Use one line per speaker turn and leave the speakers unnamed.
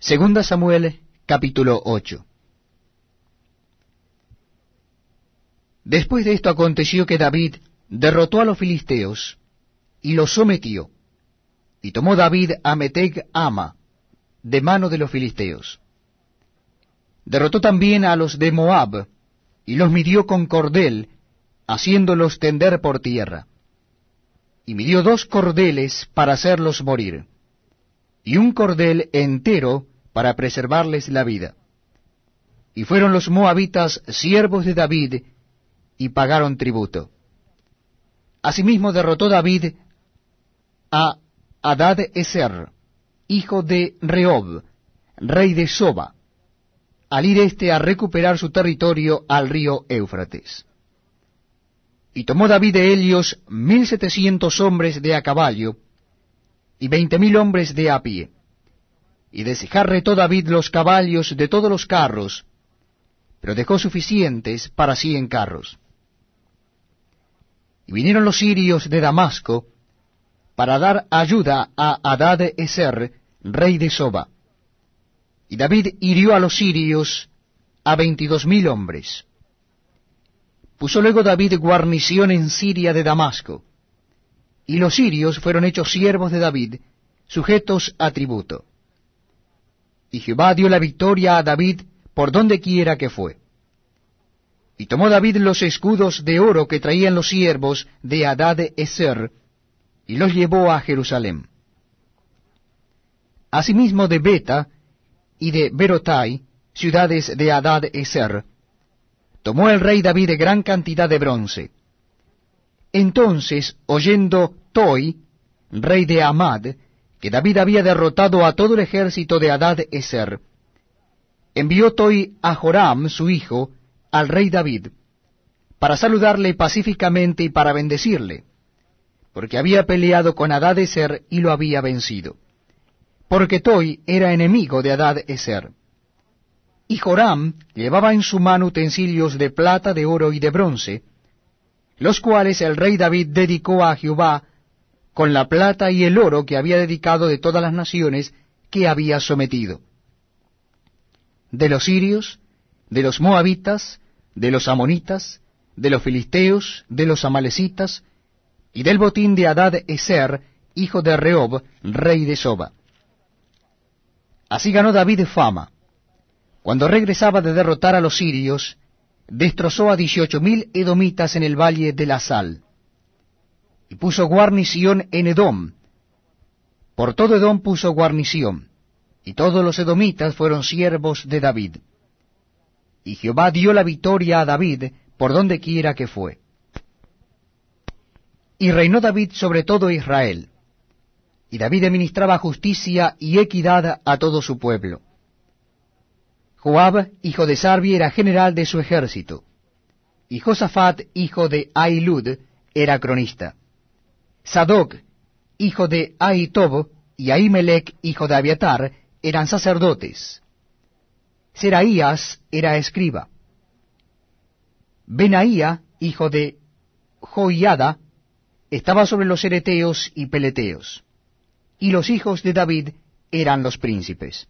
Segunda Samuel, capítulo 8. Después de esto aconteció que David derrotó a los filisteos y los sometió, y tomó David a Meteg Ama, de mano de los filisteos. Derrotó también a los de Moab, y los midió con cordel, haciéndolos tender por tierra. Y midió dos cordeles para hacerlos morir, y un cordel entero para preservarles la vida. Y fueron los moabitas siervos de David, y pagaron tributo. Asimismo derrotó David a Adad Eser, hijo de Rehob, rey de Soba, al ir éste a recuperar su territorio al río Éufrates. Y tomó David de Helios mil setecientos hombres de a caballo, y veinte mil hombres de a pie. Y desjarretó David los caballos de todos los carros, pero dejó suficientes para cien carros. Y vinieron los sirios de Damasco, para dar ayuda a Adad Eser, rey de Soba. Y David hirió a los sirios a veintidós mil hombres. Puso luego David guarnición en Siria de Damasco, y los sirios fueron hechos siervos de David, sujetos a tributo. Y Jehová dio la victoria a David por donde quiera que fue. Y tomó David los escudos de oro que traían los siervos de Adad Eser, y los llevó a Jerusalén. Asimismo de Beta y de Berotai, ciudades de Adad Eser, tomó el rey David gran cantidad de bronce. Entonces, oyendo Toi, rey de Amad, que David había derrotado a todo el ejército de Adad Eser, envió Toi a Joram, su hijo, al rey David, para saludarle pacíficamente y para bendecirle porque había peleado con Adad Eser y lo había vencido. Porque Toi era enemigo de Adad Eser. Y Joram llevaba en su mano utensilios de plata, de oro y de bronce, los cuales el rey David dedicó a Jehová con la plata y el oro que había dedicado de todas las naciones que había sometido. De los sirios, de los moabitas, de los amonitas, de los filisteos, de los amalecitas, y del botín de Adad Eser, hijo de Rehob, rey de Soba. Así ganó David fama. Cuando regresaba de derrotar a los sirios, destrozó a dieciocho mil edomitas en el valle de la Sal, y puso guarnición en Edom. Por todo Edom puso guarnición, y todos los edomitas fueron siervos de David. Y Jehová dio la victoria a David por donde quiera que fue. Y reinó David sobre todo Israel. Y David administraba justicia y equidad a todo su pueblo. Joab, hijo de Sarbi, era general de su ejército. Y Josafat, hijo de Ailud, era cronista. Sadoc, hijo de Ahitob, y Ahimelech, hijo de Abiatar, eran sacerdotes. Seraías era escriba. Benaía, hijo de Joiada, estaba sobre los ereteos y peleteos, y los hijos de David eran los príncipes.